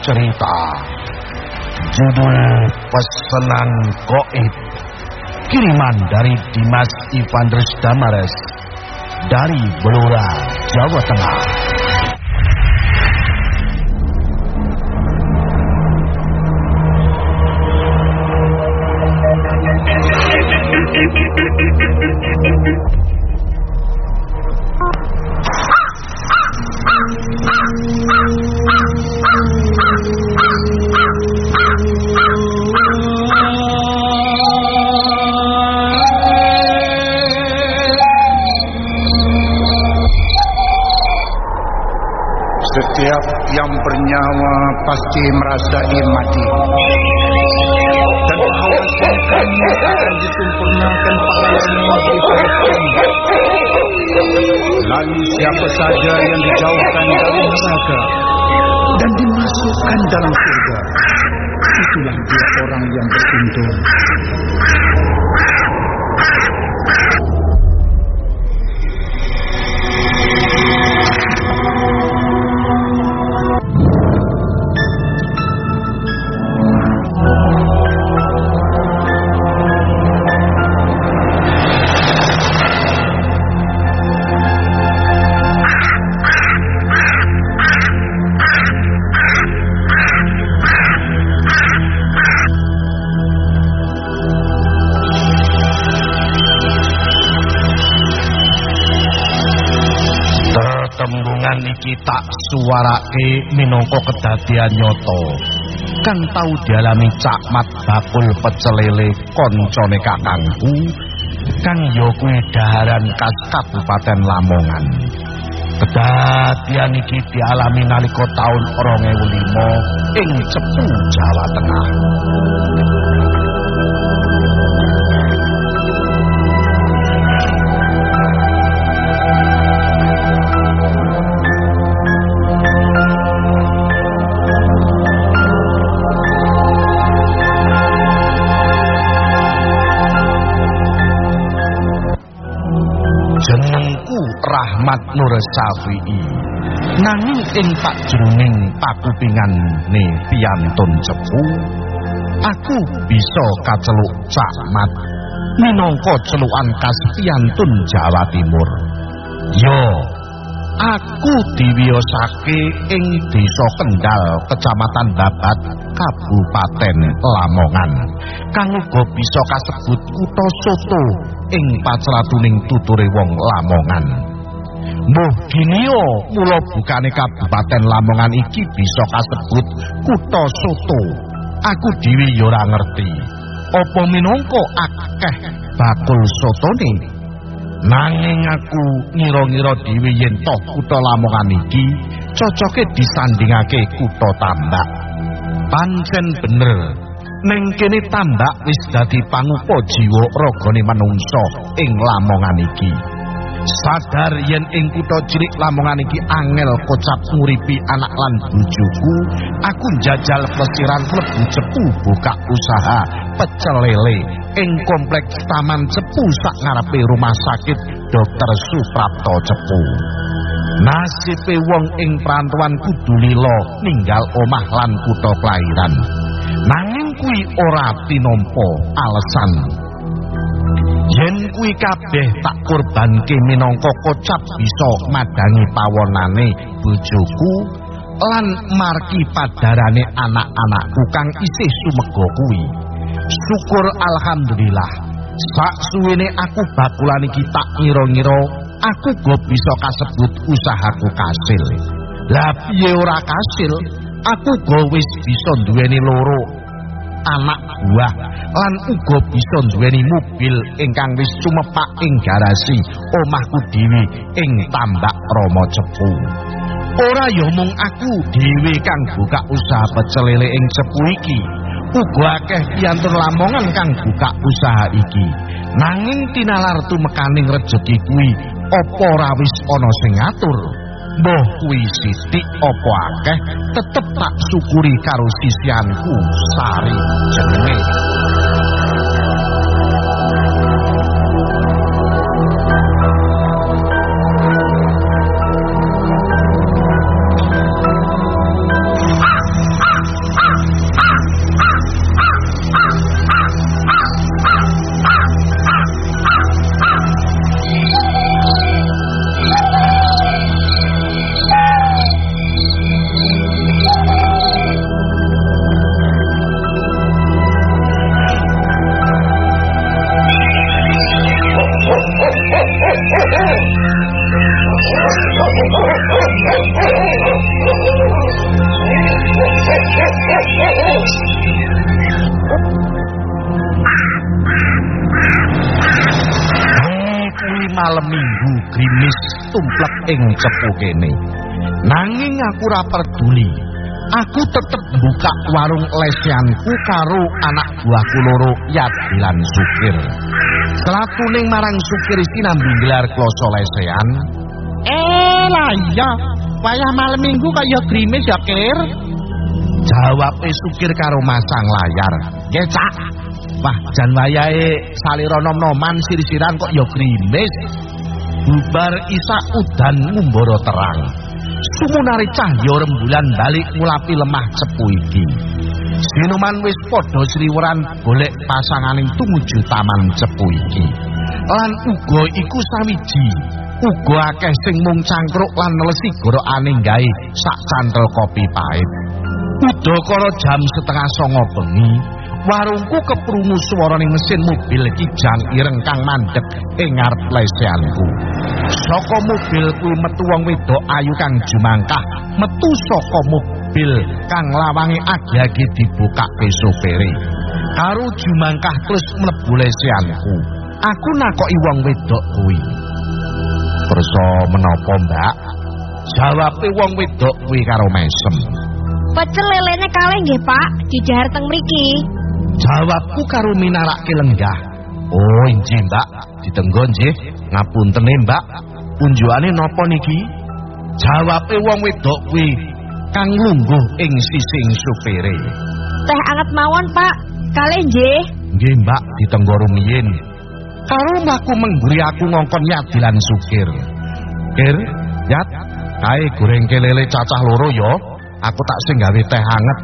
Cerita. Judul Pesanan Goib. Kiriman dari Dimas Ivandres Damares Dari Belura, Jawa Tengah pasti merasai mati. Dan khawatirkannya akan disempurnakan. Lalu siapa saja yang dijauhkan dari neraka dan dimasukkan dalam surga, itulah dia orang yang beruntung. Tak suarake minangka kedadian nyoto kang tau dialami Cakmat Bakul Pecelele koncone kakangku kang ya kuwi daharan kas Kabupaten Lamongan. Kedadian iki dialami nalika taun 2005 ing Cepu, Jawa Tengah. Syafi'i nanging ing tak jroning pakupingan ne piantun cepu aku bisa kaceluk Cakmat minangka celukan khas piantun Jawa Timur. Yo aku diwiyosake ing desa Kendal kecamatan Babat Kabupaten Lamongan. Kang uga bisa kasebut kutha soto ing pacratuning tuture wong Lamongan. Mbah Ginio mula bukane Kabupaten Lamongan iki bisa kasebut kutha soto. Aku dhewe ya ora ngerti. Apa minangka akeh bakul sotone? Nanging aku ngira-ngira dhewe yen toh kutha Lamongan iki cocoke disandingake kutha Tambak. Pancen bener Neng kene tambak wis dadi pangupa jiwa ragane manungsa ing Lamongan iki. Sadar yen ing kutha cilik Lamongan iki angel kocap nguripi anak lan bojoku, aku njajal plesiran mlebu cepu buka usaha pecel lele ing kompleks Taman Cepu sak ngarepe rumah sakit Dr. Suprapto Cepu. Nasibe wong ing perantuan kudu lila ninggal omah lan kutha kelahiran. Nanging kuwi ora tinampa alasan. Yen kuwi kabeh tak korbanke minangka kocap bisa madangi pawonane bojoku lan marki padarane anak-anakku kang isih sumega kuwi. Syukur alhamdulillah. Sak suwene aku bakulan iki tak ngira-ngira aku go bisa kasebut usahaku kasil. Lah piye ora kasil? Aku go wis bisa duweni loro anak buah lan uga bisa duweni mobil ingkang wis sumepak ing garasi omahku dhewe ing Tambak Rama Cepu. Ora ya mung aku dhewe kang buka usaha pecel lele ing Cepu iki. Uga akeh piantun Lamongan kang buka usaha iki. Nanging tinalar tumekaning rejeki kuwi apa ora wis ana sing ngatur? Mbah kuwi sithik apa akeh tetep tak syukuri karo sisianku Sari jenenge. Ing cepu kene. Nanging aku ora peduli. Aku tetep buka warung lesianku karo anak buahku loro Yadilan Sukir. Selakuning marang Sukir sinambung gelar kloso lesean. Eh lah iya, wayah malam minggu kaya grimis ya kir. Jawab Sukir karo masang layar. Kecak. Wah, jan wayahe salira nom-noman sirisiran kok ya grimis. Bubar isa udan ngumbara terang. Sumunari cahya rembulan balik ngulapi lemah cepu iki. Sinuman wis padha sriweran golek pasanganing tumuju taman cepu iki. Lan uga iku sawiji. Uga akeh sing mung cangkruk lan nelesi gorokane gawe sak cantel kopi pahit. Udakara jam setengah songo bengi, warungku keprungu swaraning mesin mobil kijang ireng kang mandek ing ngarep leseanku. Saka mobil kuwi metu wong wedok ayu kang jumangkah, metu saka mobil kang lawange agi-agi dibukake sopere. Karo jumangkah terus mlebu leseanku. Aku nakoki wong wedok kuwi. Kersa menapa, Mbak? Jawabe wong wedok kuwi karo mesem. Pecel lelene kalih nggih, Pak, didhahar teng mriki. Jawabku karo minarake lenggah. Oh, inji, Mbak. Ditenggo nggih. Ngapunten, Mbak. Unjuane napa niki? Jawabe wong wedok kuwi kang lungguh ing sising supire. Teh anget mawon, Pak. Kalih nggih. Nggih, Mbak, ditenggo rumiyin. Karo mbakku mengguri aku ngongkon Yadilan Sukir. Kir, Yat, kae goreng kelele cacah loro ya. Aku tak sing gawe teh anget.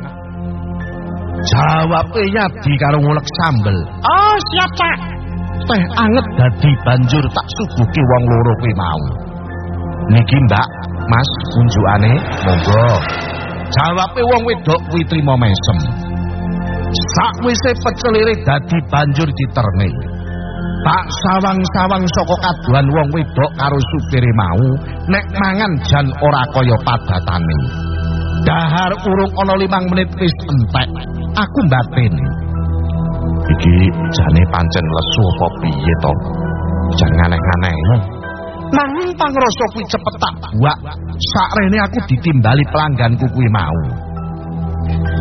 Jawabe Yadi karo ngulek sambel. Oh siap cak. Teh anget dadi banjur tak suguhke wong loro kuwi mau. Niki Mbak, Mas unjukane monggo. Jawabe wong wedok kuwi trima mesem. Sakwise pecelire dadi banjur diterne. Tak sawang-sawang saka kaduan wong wedok karo supire mau nek mangan jan ora kaya padatane. Dahar urung ana limang menit wis entek. Aku batin. Iki jane pancen lesu apa piye to? Jangan aneh-aneh. Nanging pangrasa kuwi cepet tak buak. Sakrene aku ditimbali pelangganku kuwi mau.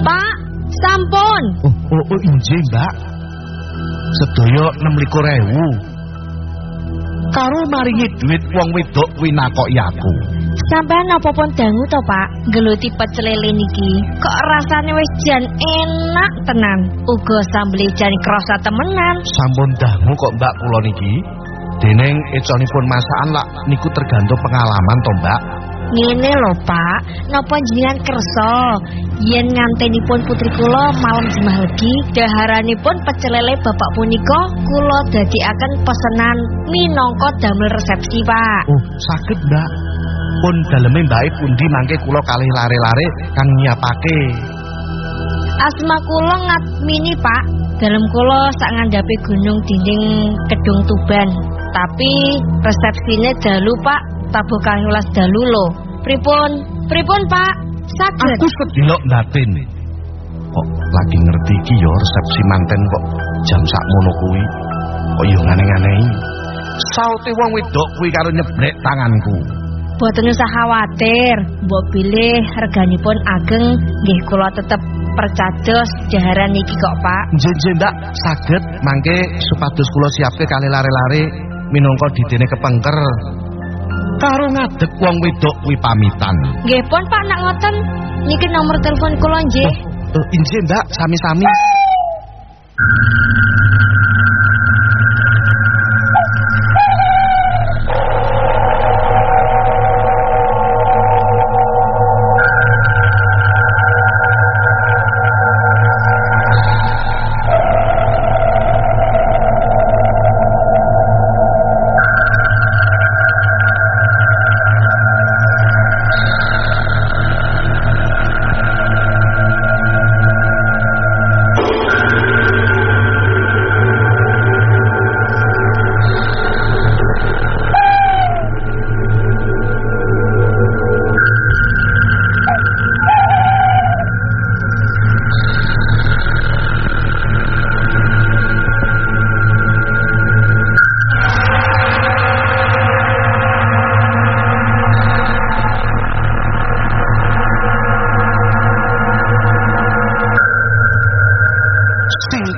Pak, sampun. Oh, oh, oh injih, Mbak. Sedaya 26.000. Karo maringi duit wong wedok kuwi nakoki aku. Sampeyan napa pun dangu to, Pak? Geluti pecel lele niki. Kok rasane wis jan enak tenan. Uga sambel jan krasa temenan. Sampun dangu kok Mbak kula niki. Dening econipun masakan lak niku tergantung pengalaman to, Mbak. Ngene lho, Pak. Napa jenengan kersa yen ngantenipun putri kula malam jemah legi daharanipun pecel lele bapak punika kula dadekaken pesenan minangka damel resepsi, Pak. Oh, saged, Mbak. Pun daleme mbake pundi mangke kula kalih lare-lare kang nyiapake. Asma kula ngatmini, Pak. Dalem kula sak ngandhape gunung dinding Kedung Tuban. Tapi resepsine dalu, Pak. Tabuh 12 dalu lho. Pripun? Pripun, Pak? Saged. Aku sedelok batin. Kok lagi ngerti iki ya resepsi manten kok jam sakmono kuwi. Kok ya ngane-nganehi. Saute wong wedok kuwi karo nyeblek tanganku. Boten usah khawatir, mbok pilih reganipun ageng nggih kula tetep percados jaharan niki kok, Pak. Njen Mbak, saged mangke supados kula siapke kali lare-lare minangka didene kepengker. Karo ngadeg wong wedok kuwi pamitan. Nggih pun Pak nak ngoten. Niki nomor telepon kula nggih. Oh, injih Mbak, sami-sami.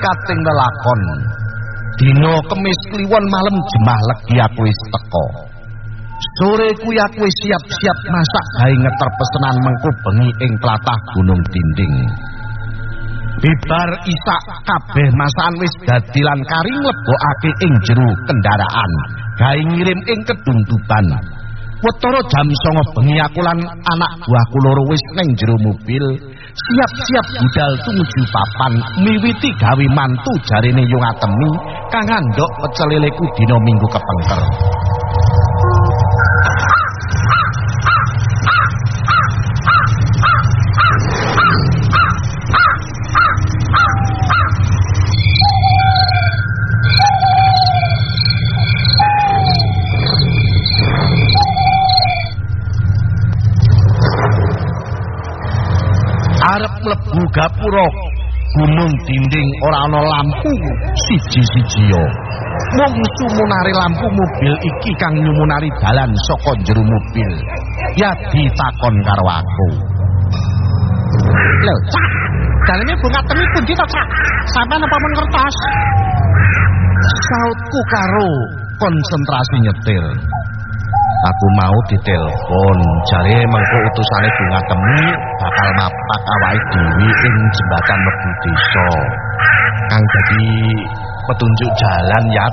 Kating lelakon. Dino kemis kliwon malam jemah legi aku wis teko. Sore kuwi aku siap-siap masak gawe ngeter pesenan mengko bengi ing tlatah Gunung Dinding. Bibar isak kabeh masakan wis dadi lan kari mlebokake ing jero kendaraan, gawe ngirim ing kedung Tuban. Wetara jam 09.00 bengi aku lan anak buahku loro wis ning jero mobil, siap-siap budal tumuju papan miwiti gawe mantu jarine yung atemi kang ngandhok pecel leleku dina minggu kepengker. Arep mlebu gapura gunung dinding ora ana lampu siji-siji yo mung sumunare lampu mobil iki kang nyumunari dalan saka jero mobil ya ditakon karo aku Lho, Cak. Daleme bunga temi pundi to, Cak? Sampeyan apa men kertas? sautku karo konsentrasi nyetir aku mau ditelepon. Jare mengko utusane bunga bakal mapak awake dhewe ing jembatan mlebu desa. Kang dadi petunjuk jalan ya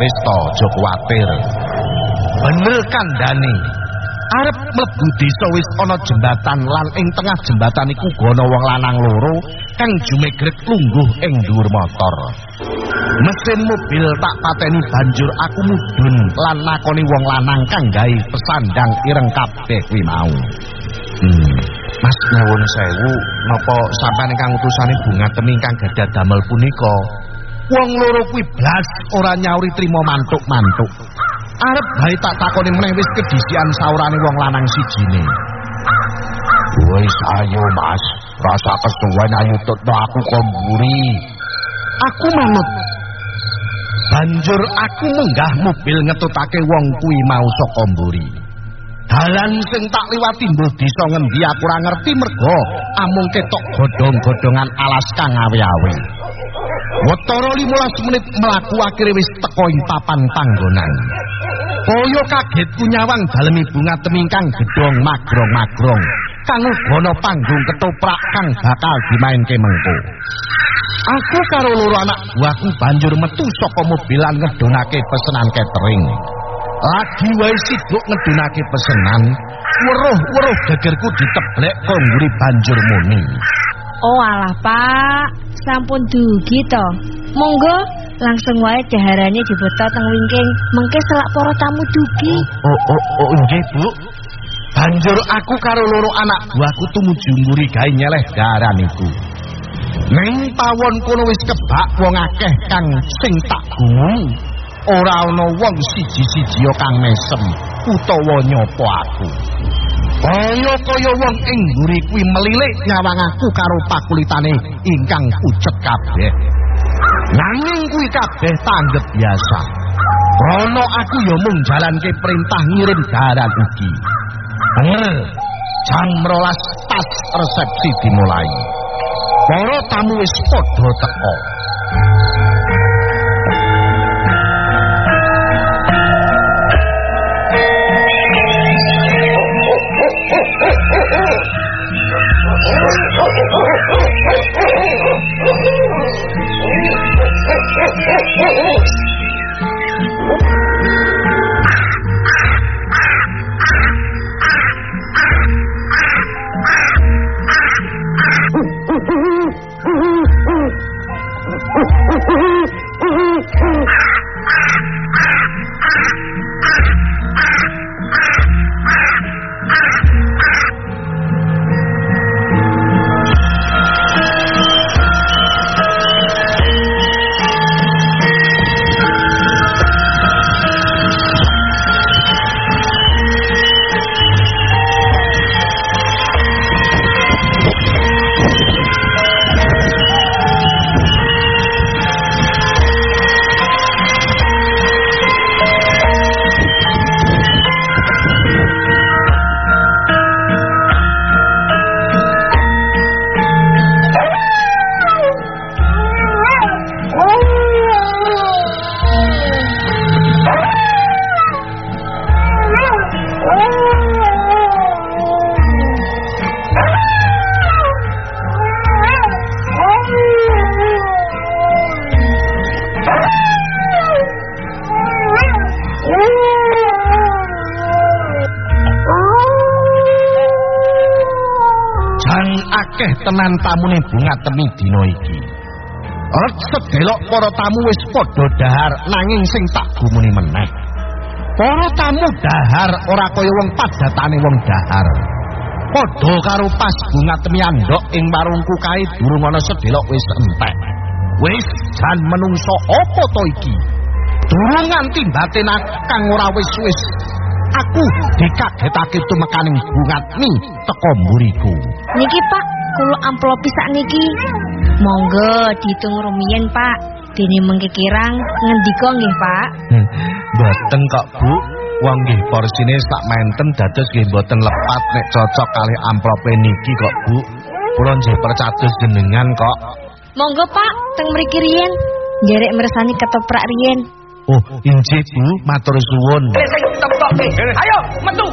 wis to aja kuwatir. Bener kandhane arep mlebu desa wis ana jembatan lan ing tengah jembatan iku ana wong lanang loro kang jumegrek lungguh ing dhuwur motor. Mesin mobil tak pateni banjur aku mudhun lan nakoni wong lanang kang gawe pesandang ireng kabeh kuwi mau. Hmm. Mas nyuwun sewu napa sampeyan ingkang utusane bunga temi kang gadah damel punika? Wong loro kuwi blas ora nyauri trima mantuk-mantuk arep bae tak takoni meneh wis kedisian saurane wong lanang sijine Wis ayo Mas, rasa kesuwen ayo tetep aku komburi. Aku manut. Banjur aku munggah mobil ngetutake wong kuwi mau saka mburi. Dalan sing tak liwati mbuh desa ngendi aku ora ngerti mergo amung ketok godhong-godhongan alas kang awe-awe. Watara 15 menit mlaku akhire wis teko ing papan panggonan. Kaya kagetku nyawang dalem bunga temingkang gedhong magrong-magrong kang uga panggung ketoprak kang bakal dimainke mengko. Aku karo loro anak buahku banjur metu saka mobilan ngedonake pesenan catering. Lagi wae sibuk ngedonake pesenan, weruh-weruh gegerku diteblek kongguri banjur muni. Oh alah Pak, sampun dugi to. Monggo langsung wae daharane dibeto teng wingking, mengke selak para tamu dugi. Oh oh oh nggih, Bu. Banjur aku karo loro anak buahku tumuju mburi gawe nyeleh daran iku. Ning pawon kono wis kebak wong akeh kang sing tak gumun. Ora ana wong siji-siji kang mesem utawa nyopo aku. Kaya-kaya wong ing mburi kuwi melilik nyawang aku karo pakulitane ingkang pucet kabeh. Nanging kuwi kabeh tanggep biasa. Rono aku ya mung jalanke perintah ngirim daran iki. Bener, jam merolas pas resepsi dimulai. Para tamu wis padha teko. Oh, oh. Tenan tamune bunga temi dina iki. Ret sedelok para tamu wis padha dahar nanging sing tak gumuni meneh. Para tamu dahar ora kaya wong padatane wong dahar. Padha karo pas bunga temi andhok ing warungku kae durung ana sedelok wis entek. Wis jan menungso apa to iki? Durung nganti batin kang ora wis-wis. Aku dikagetake tumekaning bungatmi teko mburiku. Niki Pak, kula amplopi sak niki. Monggo diitung rumiyin Pak. Dene mengke kirang ngendika nggih Pak. Hmm, Mboten kok Bu, wong nggih porsine sak menten dados nggih mboten lepat nek cocok kalih amplope niki kok Bu. Kula nggih percados jenengan kok. Monggo Pak, teng mriki riyen. Nderek mersani ketoprak riyen. Oh, injih Bu, matur suwun. Ayo, metu.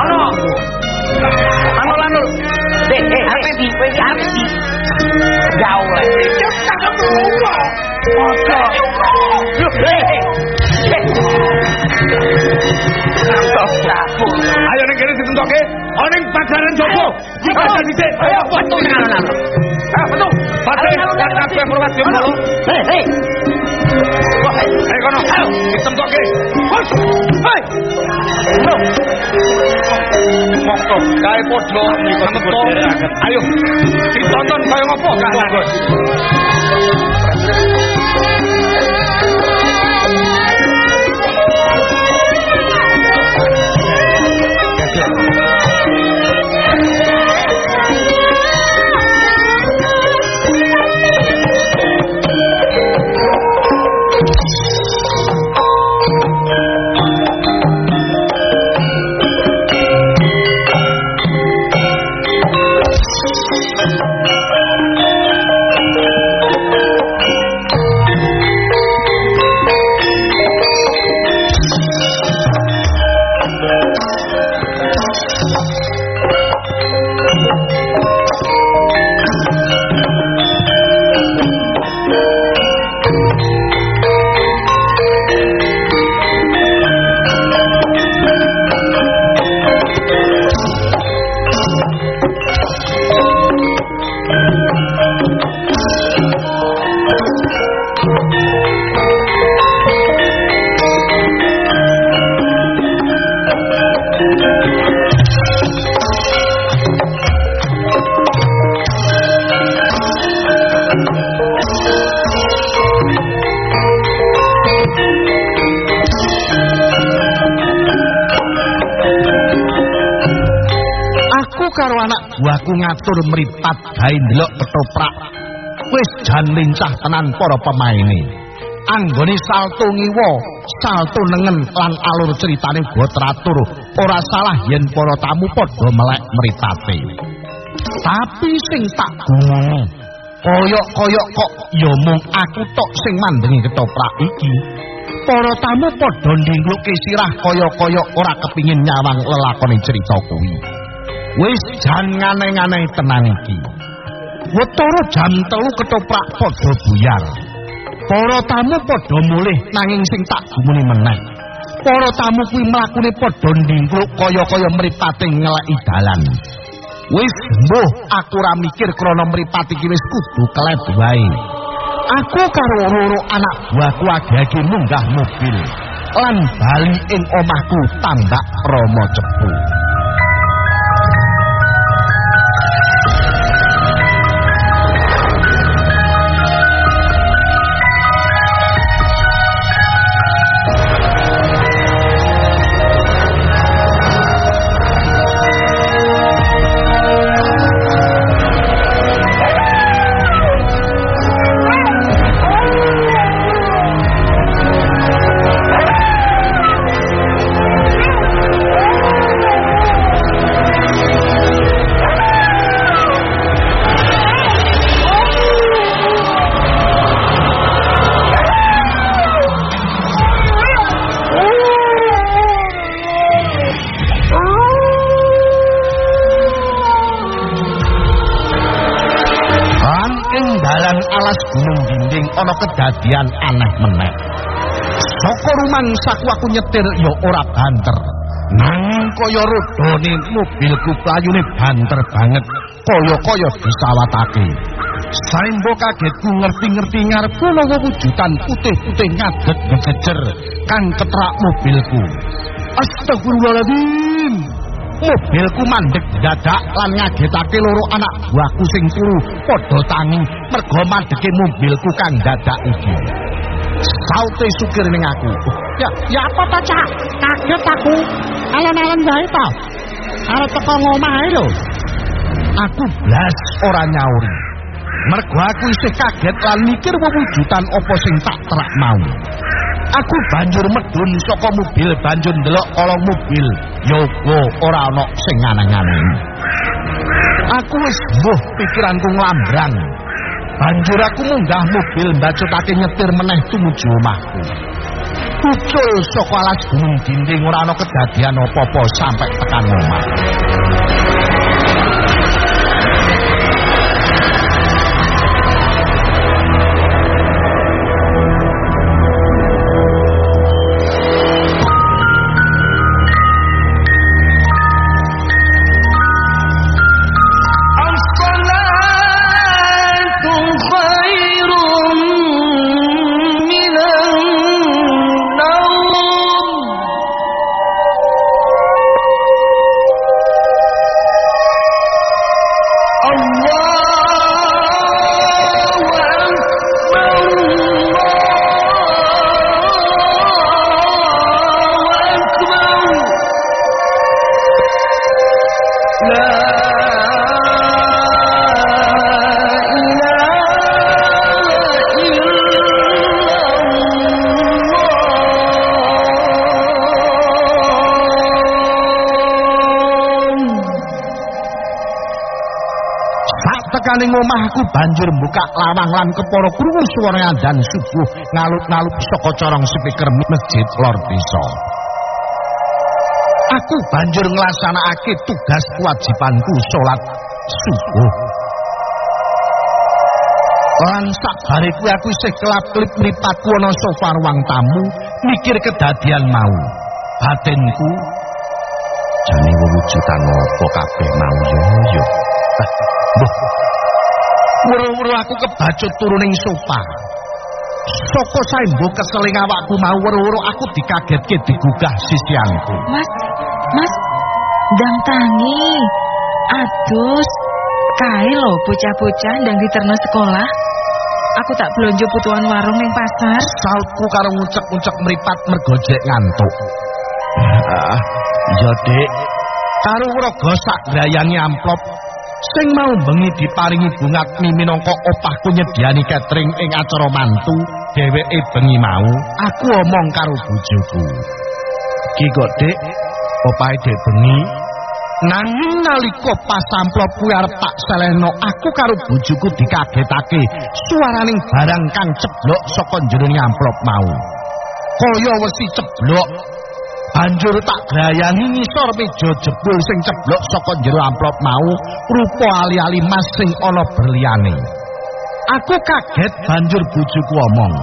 Ano. Ano lanur. Dek, eh, apa di? Apa di? Jauh lah. Cakap dulu. Masa. Ayo ning kene ditentoke. Ana ning padaran jopo. Kita dhisik. Ayo, metu nang lanur. Ayo, metu. Padhe kan kabeh perwat yo. Hei, hei. Ayo kono. Ayo ditentoke. Hus. Hei. Monggo kae padha niku metu. Ayo ditonton kaya ngopo kan. Aku buahku ngatur mripat gawe ndelok ketoprak. Wis jan lincah tenan para pemaine. Anggone salto ngiwa, salto nengen lan alur ceritane go teratur. Ora salah yen para tamu padha melek mripate. Tapi sing tak gumong, koyok-koyok kok ya mung aku tok sing mandengi ketoprak iki. Para tamu padha ndingluke sirah kaya-kaya ora kepingin nyawang lelakone cerita kuwi. Wis jan ngane-ngane tenan iki. Wetara jam telu ketoprak padha buyar. Para tamu padha mulih nanging sing tak gumuni meneh. Para tamu kuwi mlakune padha ndingkluk kaya-kaya mripate ngeleki dalan. Wis mbuh aku ora mikir krana mripat iki wis kudu keleb wae. Aku karo loro anak buahku age-age munggah mobil lan bali ing omahku tambak Rama Cepu. Aku nyetir ya ora banter. Nanging kaya rodone mobilku playune banter banget. kaya-kaya disawatake. Saembo kagetku ngerti-ngerti ngarepku ana wujudan putih-putih ngadeg ngejejer kang ketrak mobilku. Astagfirullahaladzim. Mobilku mandek dadak lan ngagetake loro anak buahku sing turu padha tangi merga mandeke mobilku kang dadak iki. Saute supir ning aku. Ya, ya apa ta, Cak? Kaget aku. Alon-alon wae ta. Arep teko ngomah ae lho. Aku blas ora nyauri. Mergo aku isih kaget lan mikir wewujudan apa sing tak terak mau. Aku banjur medun saka mobil banjur ndelok kolong mobil. Yoga ora ana sing aneh-aneh. Aku wis mbuh pikiranku nglambrang. Banjur aku munggah mobil mbacutake nyetir meneh tumuju omahku. Ucul saka alas gunung dinding ora ana kedadian apa-apa sampai tekan omah. Tekaning omahku banjur mbukak lawang lan kepara krungu swara dan subuh ngalut-ngalut saka corong speaker masjid Lor Desa. Aku banjur nglaksanakake tugas kewajibanku salat subuh. Lan sakbare kuwi aku isih kelap-kelip mripatku ana sofa ruang tamu mikir kedadian mau. Batinku jane wujudan apa kabeh mau yo yo. Mbah, Wuru-wuru aku kebacut turuning sofa. Soko saembo keseling awakku mau wuru-wuru aku dikagetke digugah sisianku. Mas, Mas, ndang tangi. Adus, kae lho bocah-bocah ndang diterno sekolah. Aku tak blonjo butuhan warung ning pasar. Sautku karo ngucek-ngucek meripat mergojek ngantuk. Ah, iya Dik. Karo wroga sak grayangi amplop sing mau bengi diparingi bungat mi minangka opahku nyediani catering ing acara mantu dheweke bengi mau. Aku omong karo bojoku. Iki kok dik? Opahe dek bengi. Nanging nalika pas amplop kuwi arep tak selehno aku karo bojoku dikagetake suaraning barang kang ceblok saka jroning amplop mau. Kaya wesi ceblok banjur tak grayani ngisor meja jebul sing ceblok saka jero amplop mau rupa ali-ali mas sing ana berliane aku kaget banjur bojoku omong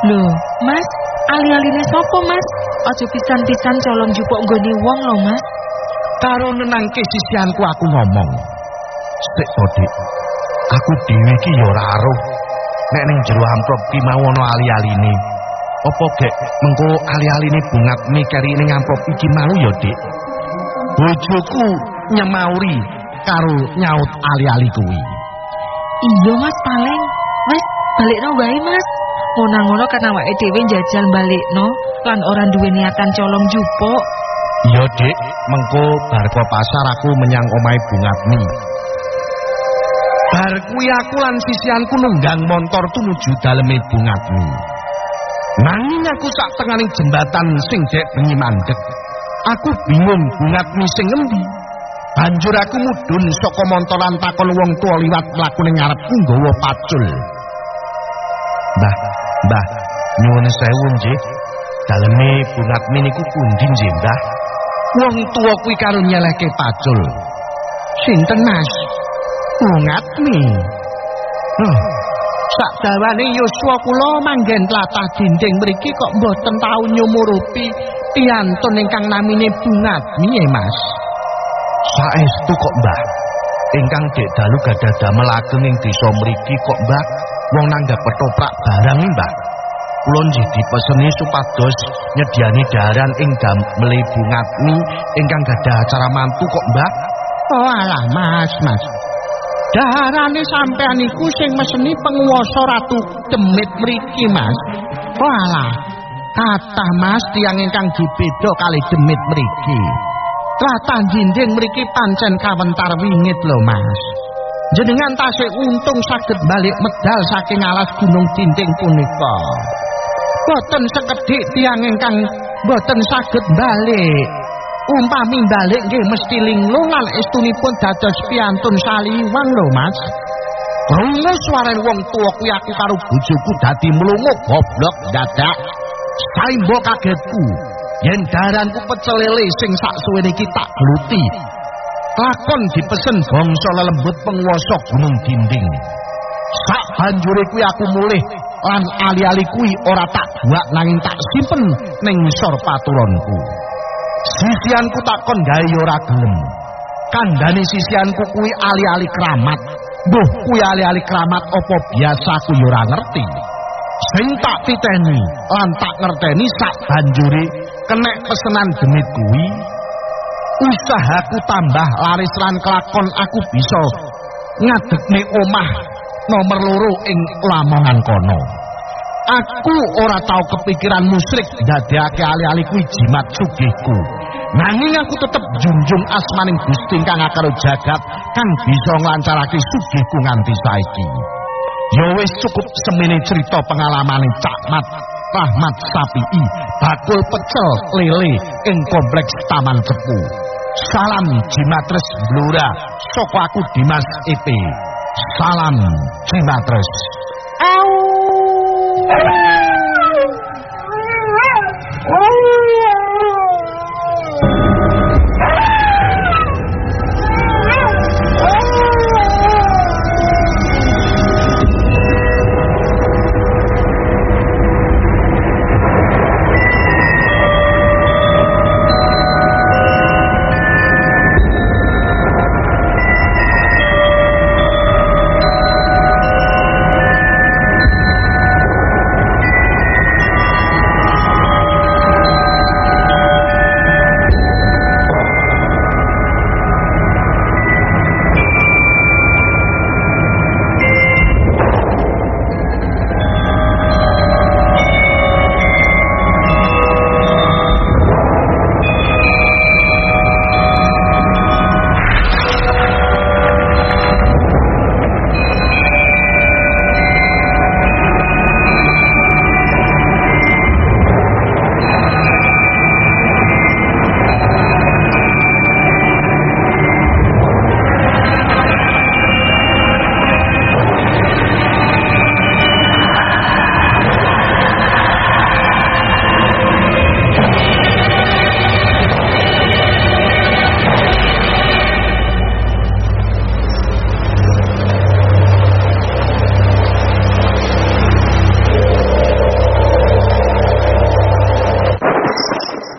Lho, Mas, ali-aline sapa, Mas? Aja pisan-pisan colong jupuk nggone wong lho, Mas. karo nenangke sisianku aku ngomong sik to dik aku dhewe iki ya ora aruh nek ning jero amplop ki mau ana ali-aline apa gek mengko ali-aline bungat mikeri ning amplop iki mau ya dik bojoku nyemauri karo nyaut ali-ali kuwi Iya, Mas, paling. Wes, balikno wae, Mas. Ngono-ngono kan awake dhewe njajal balikno lan ora duwe niatan colong jupuk. iya dik mengko bar ke pasar aku menyang omahe bungatmi bar kuwi aku lan sisianku nunggang montor tumuju daleme bungatmi nanging aku sak tenganing jembatan sing dek bengi mandek. Aku bingung bungatmi sing ngendi. Banjur aku mudhun saka montoran takon wong tuwa liwat mlaku ning ngarepku nggawa pacul. Mbah Mbah nyuwun sewu nggih. Daleme bungatmi niku pundi nggih Mbah? Wong tuwa kuwi karo nyelehke pacul. Sinten Mas? Bungatmi oh sak dawane yuswa kula manggen tlatah dinding mriki kok mboten tau nyumurupi piyantun ingkang namine bungatmi ya Mas saestu kok Mbah ingkang dek dalu gadah damel ageng ing desa mriki kok Mbah wong nanggap ketoprak barang Mbah. Kula nggih dipeseni supados nyediani daharan ing damel Ibu Ngatmi ingkang gadah acara mantu kok Mbah. Oh alah Mas, Mas. Daharane sampean iku sing meseni penguasa ratu demit mriki, Mas. Alah. Kathah Mas tiyang ingkang dibeda kali demit mriki. Tlatah jinjing mriki pancen kawentar wingit lho, Mas. Jenengan tasih untung saged balik medal saking alas gunung jinjing punika. Boten sekedhik tiyang ingkang boten saged balik. Umpami balik nggih mesti linglung lan estunipun dados piantun saliwang lho, Mas. Krungu suara wong tuwa kuwi aku karo bojoku dadi mlungu goblok dadak. Saimbo kagetku. Yen daranku pecel lele sing sak suwene iki tak gluti. Lakon dipesen bangsa lelembut penguasa gunung dinding. Sak banjure kuwi aku mulih lan ali-ali kuwi ora tak buak nanging tak simpen ning ngisor paturonku. Sisianku takon gawe ora gelem. Kandhane sisianku kuwi ali-ali keramat. Duh, kuwi ali-ali keramat apa biasa aku ya ora ngerti. Sing tak titeni lan tak ngerteni sak banjure kenek pesenan demit kuwi usahaku tambah laris lan kelakon aku bisa ngadekne omah nomor loro ing lamongan kono. Aku ora tau kepikiran musrik dadekake ali-ali kuwi jimat sugihku. Nanging aku tetep junjung asmaning Gusti kang karo jagat kang bisa nglancarake sugihku nganti saiki. Ya wis cukup semene cerita pengalamane Cak Mat Rahmat Sapii bakul pecel lele ing kompleks Taman Cepu. Salam Jimatres Blora saka aku Dimas EP. Salam Jimatres. Au!